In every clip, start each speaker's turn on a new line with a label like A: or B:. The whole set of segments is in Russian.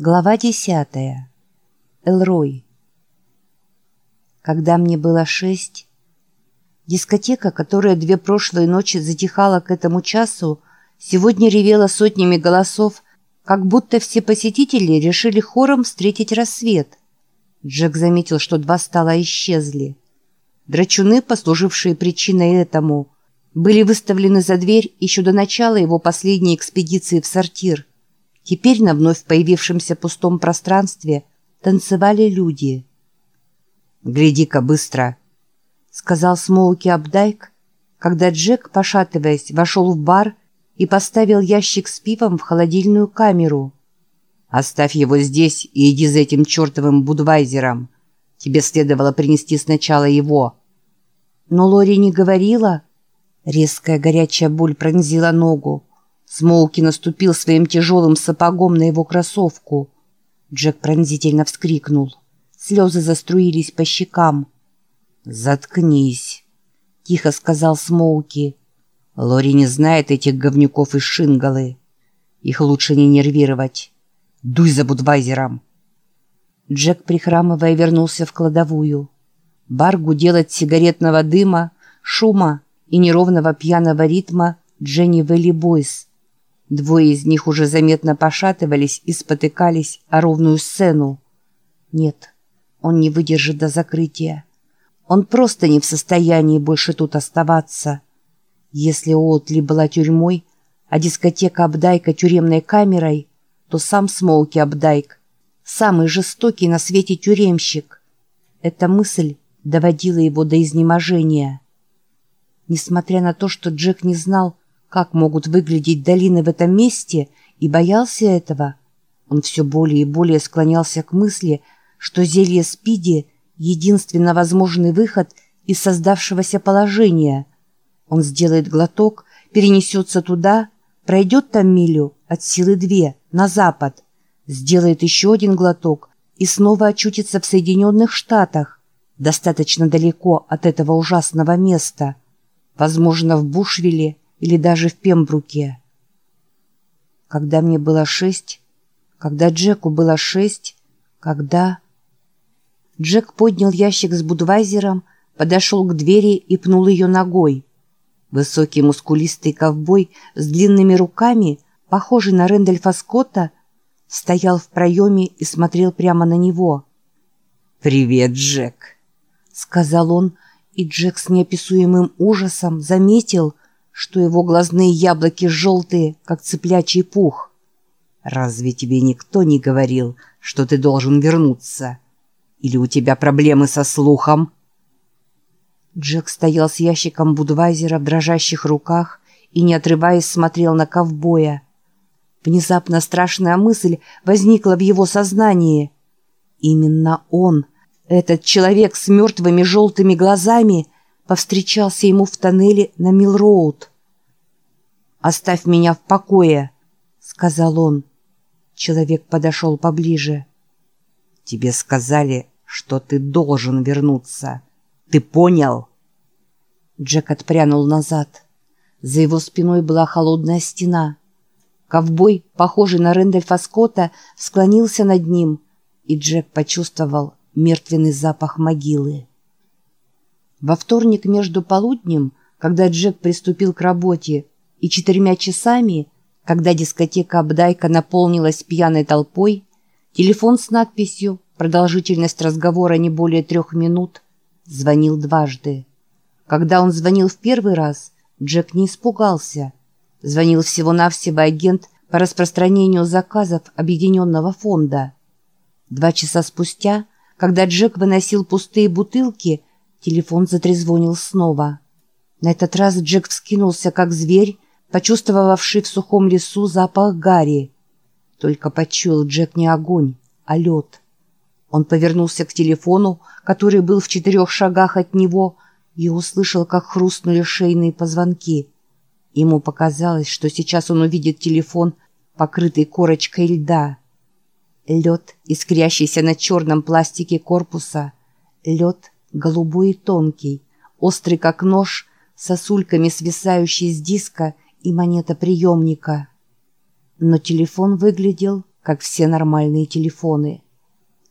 A: Глава десятая. Элрой. Когда мне было шесть, дискотека, которая две прошлые ночи затихала к этому часу, сегодня ревела сотнями голосов, как будто все посетители решили хором встретить рассвет. Джек заметил, что два стола исчезли. Драчуны, послужившие причиной этому, были выставлены за дверь еще до начала его последней экспедиции в сортир. Теперь на вновь появившемся пустом пространстве танцевали люди.
B: «Гляди-ка быстро!»
A: — сказал Смоуки Абдайк, когда Джек, пошатываясь, вошел в бар и поставил ящик с пивом в холодильную камеру.
B: «Оставь его здесь и иди за этим чертовым будвайзером. Тебе следовало принести сначала его».
A: Но Лори не говорила. Резкая горячая боль пронзила ногу. Смоуки наступил своим тяжелым сапогом на его кроссовку. Джек пронзительно вскрикнул. Слезы заструились по щекам.
B: «Заткнись», — тихо сказал Смоуки.
A: «Лори не знает этих говнюков из Шингалы. Их лучше не нервировать. Дуй за Будвайзером». Джек, прихрамывая, вернулся в кладовую. Бар гудел от сигаретного дыма, шума и неровного пьяного ритма Дженни Вэлли Бойс. Двое из них уже заметно пошатывались и спотыкались о ровную сцену. Нет, он не выдержит до закрытия. Он просто не в состоянии больше тут оставаться. Если Уотли была тюрьмой, а дискотека Абдайка тюремной камерой, то сам Смоуки Абдайк — самый жестокий на свете тюремщик. Эта мысль доводила его до изнеможения. Несмотря на то, что Джек не знал, как могут выглядеть долины в этом месте, и боялся этого, он все более и более склонялся к мысли, что зелье Спиди — единственно возможный выход из создавшегося положения. Он сделает глоток, перенесется туда, пройдет там милю, от силы две, на запад, сделает еще один глоток и снова очутится в Соединенных Штатах, достаточно далеко от этого ужасного места, возможно, в Бушвилле или даже в Пембруке. Когда мне было шесть, когда Джеку было шесть, когда... Джек поднял ящик с будвайзером, подошел к двери и пнул ее ногой. Высокий мускулистый ковбой с длинными руками, похожий на Рэндольфа Скотта, стоял в проеме и смотрел прямо на него.
B: «Привет, Джек», — сказал он, и Джек с неописуемым ужасом заметил, что его глазные яблоки желтые, как цыплячий пух. «Разве тебе никто не говорил, что ты должен вернуться? Или у тебя проблемы со слухом?»
A: Джек стоял с ящиком Будвайзера в дрожащих руках и, не отрываясь, смотрел на ковбоя. Внезапно страшная мысль возникла в его сознании. Именно он, этот человек с мертвыми желтыми глазами, повстречался ему в тоннеле на Милроуд. «Оставь меня в покое», — сказал он. Человек подошел поближе.
B: «Тебе сказали, что ты должен вернуться. Ты понял?»
A: Джек отпрянул назад. За его спиной была холодная стена. Ковбой, похожий на Рэндольфа Скотта, склонился над ним, и Джек почувствовал мертвенный запах могилы. Во вторник между полуднем, когда Джек приступил к работе, и четырьмя часами, когда дискотека Абдайка наполнилась пьяной толпой, телефон с надписью «Продолжительность разговора не более трех минут» звонил дважды. Когда он звонил в первый раз, Джек не испугался. Звонил всего-навсего агент по распространению заказов Объединенного фонда. Два часа спустя, когда Джек выносил пустые бутылки, телефон затрезвонил снова. На этот раз Джек вскинулся, как зверь, почувствовавший в сухом лесу запах гари. Только почуял Джек не огонь, а лед. Он повернулся к телефону, который был в четырех шагах от него, и услышал, как хрустнули шейные позвонки. Ему показалось, что сейчас он увидит телефон, покрытый корочкой льда. Лед, искрящийся на черном пластике корпуса. Лед голубой и тонкий, острый как нож, сосульками свисающий с диска и монета приемника. Но телефон выглядел
B: как все нормальные телефоны.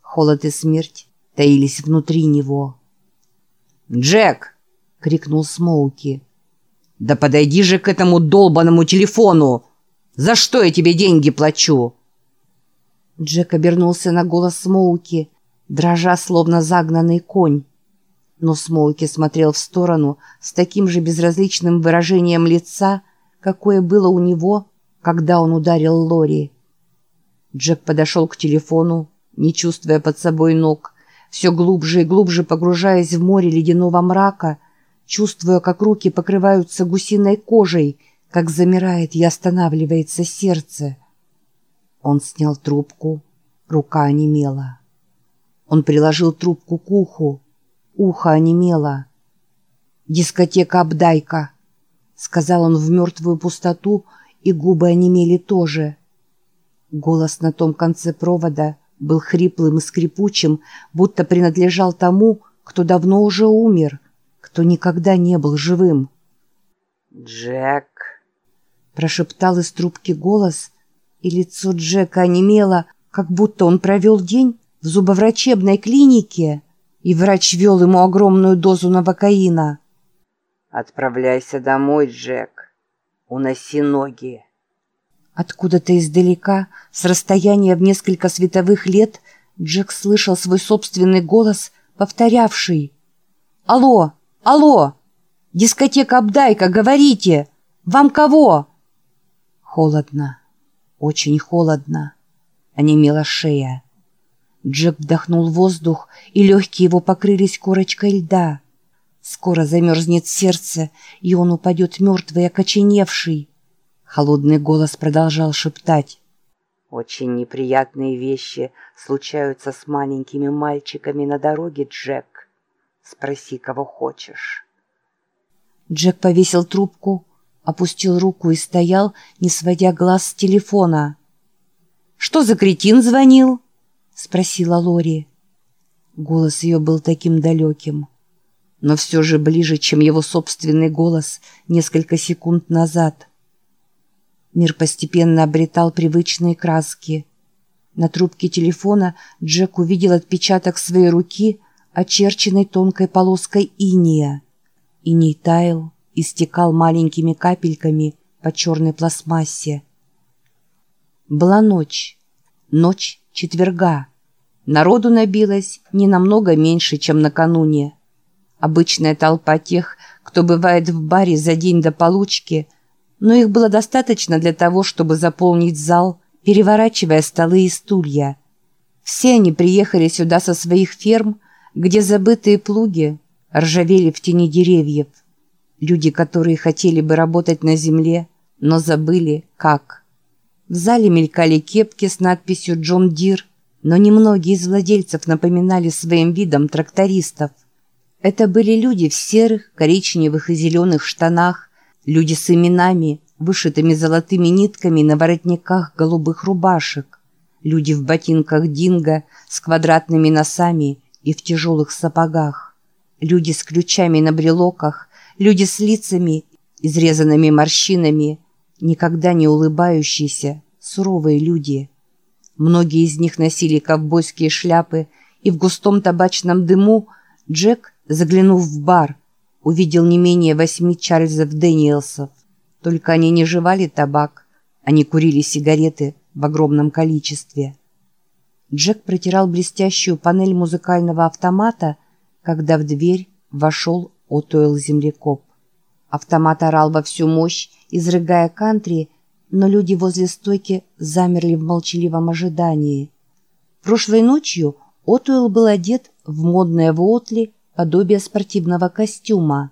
B: Холод и смерть таились внутри него.
A: «Джек!» — крикнул Смоуки. «Да подойди же к этому долбанному телефону! За что я тебе деньги плачу?»
B: Джек обернулся на голос Смоуки, дрожа, словно загнанный конь. Но Смоуки смотрел в сторону с таким же безразличным выражением лица, какое было у него, когда он ударил Лори. Джек подошел к телефону, не чувствуя под собой ног, все глубже и глубже погружаясь в море ледяного мрака, чувствуя, как руки покрываются гусиной кожей, как замирает и останавливается сердце. Он снял трубку, рука онемела. Он приложил трубку к уху, ухо онемело. «Дискотека Абдайка», — сказал он в мертвую пустоту, и губы онемели тоже. Голос на том конце провода был хриплым и скрипучим, будто принадлежал тому, кто давно уже умер, кто никогда не был живым.
A: «Джек», —
B: прошептал из трубки голос, и лицо Джека онемело, как будто он провел день в зубоврачебной клинике, и врач вел ему огромную дозу новокаина.
A: «Отправляйся домой, Джек. Уноси ноги».
B: Откуда-то издалека, с расстояния в несколько световых лет, Джек слышал свой собственный голос, повторявший «Алло! Алло! Дискотека Абдайка, говорите! Вам кого?» Холодно, очень холодно, онемела шея. Джек вдохнул воздух, и легкие его покрылись корочкой льда. Скоро замерзнет сердце, и он упадет мертвый, окоченевший. Холодный голос продолжал шептать.
A: «Очень неприятные вещи случаются с маленькими мальчиками на дороге, Джек. Спроси, кого хочешь».
B: Джек повесил трубку, опустил руку и стоял, не сводя глаз с телефона. «Что за кретин звонил?» — спросила Лори. Голос ее был таким далеким, но все же ближе, чем его собственный голос несколько секунд назад. Мир постепенно обретал привычные краски. На трубке телефона Джек увидел отпечаток своей руки, очерченной тонкой полоской иния. Иней таял и стекал маленькими капельками по черной пластмассе. Была ночь. Ночь четверга. Народу набилось не намного меньше, чем накануне. Обычная толпа тех, кто бывает в баре за день до получки – но их было достаточно для того, чтобы заполнить зал, переворачивая столы и стулья. Все они приехали сюда со своих ферм, где забытые плуги ржавели в тени деревьев. Люди, которые хотели бы работать на земле, но забыли, как. В зале мелькали кепки с надписью «Джон Дир», но немногие из владельцев напоминали своим видом трактористов. Это были люди в серых, коричневых и зеленых штанах, Люди с именами, вышитыми золотыми нитками на воротниках голубых рубашек. Люди в ботинках динго с квадратными носами и в тяжелых сапогах. Люди с ключами на брелоках, люди с лицами, изрезанными морщинами, никогда не улыбающиеся, суровые люди. Многие из них носили ковбойские шляпы, и в густом табачном дыму Джек, заглянув в бар, увидел не менее восьми Чарльзов Дэниелсов. Только они не жевали табак, они курили сигареты в огромном количестве. Джек протирал блестящую панель музыкального автомата, когда в дверь вошел Отуэлл землекоп. Автомат орал во всю мощь, изрыгая кантри, но люди возле стойки замерли в молчаливом ожидании. Прошлой ночью Отуэлл был одет в модное вуотли подобие спортивного костюма.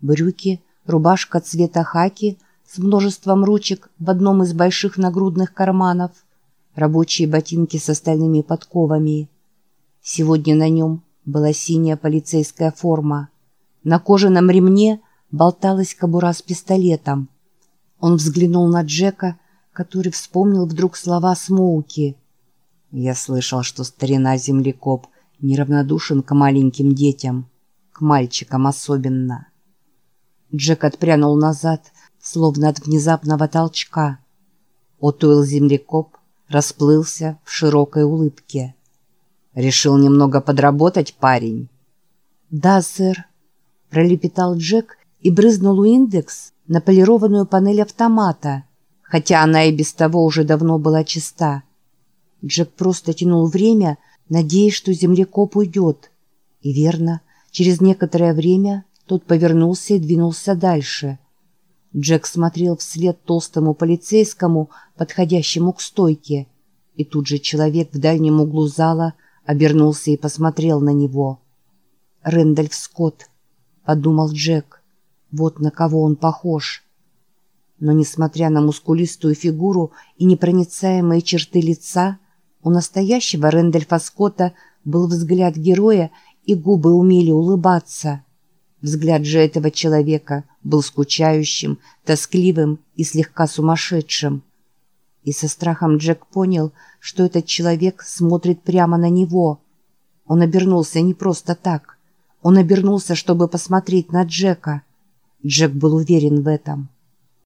B: Брюки, рубашка цвета хаки с множеством ручек в одном из больших нагрудных карманов, рабочие ботинки с остальными подковами. Сегодня на нем была синяя полицейская форма. На кожаном ремне болталась кобура с пистолетом. Он взглянул на Джека, который вспомнил вдруг слова Смоуки. «Я слышал, что старина землекоп — неравнодушен к маленьким детям, к мальчикам особенно. Джек отпрянул назад, словно от внезапного толчка. Отуэл землекоп расплылся в широкой улыбке. «Решил немного подработать, парень?»
A: «Да, сэр», — пролепетал Джек и брызнул индекс на полированную панель автомата, хотя она и без того уже давно была чиста. Джек просто тянул время, надеясь, что землекоп уйдет. И верно, через некоторое время тот повернулся и двинулся дальше. Джек смотрел вслед толстому полицейскому, подходящему к стойке, и тут же человек в дальнем углу зала обернулся и посмотрел на него. «Рэндальф Скотт», — подумал Джек, — «вот на кого он похож». Но, несмотря на мускулистую фигуру и непроницаемые черты лица, у настоящего Рэндальфа Скотта был взгляд героя, и губы умели улыбаться. Взгляд же этого человека был скучающим, тоскливым и слегка сумасшедшим. И со страхом Джек понял, что этот человек смотрит прямо на него. Он обернулся не просто так. Он обернулся, чтобы посмотреть на Джека. Джек был уверен в этом.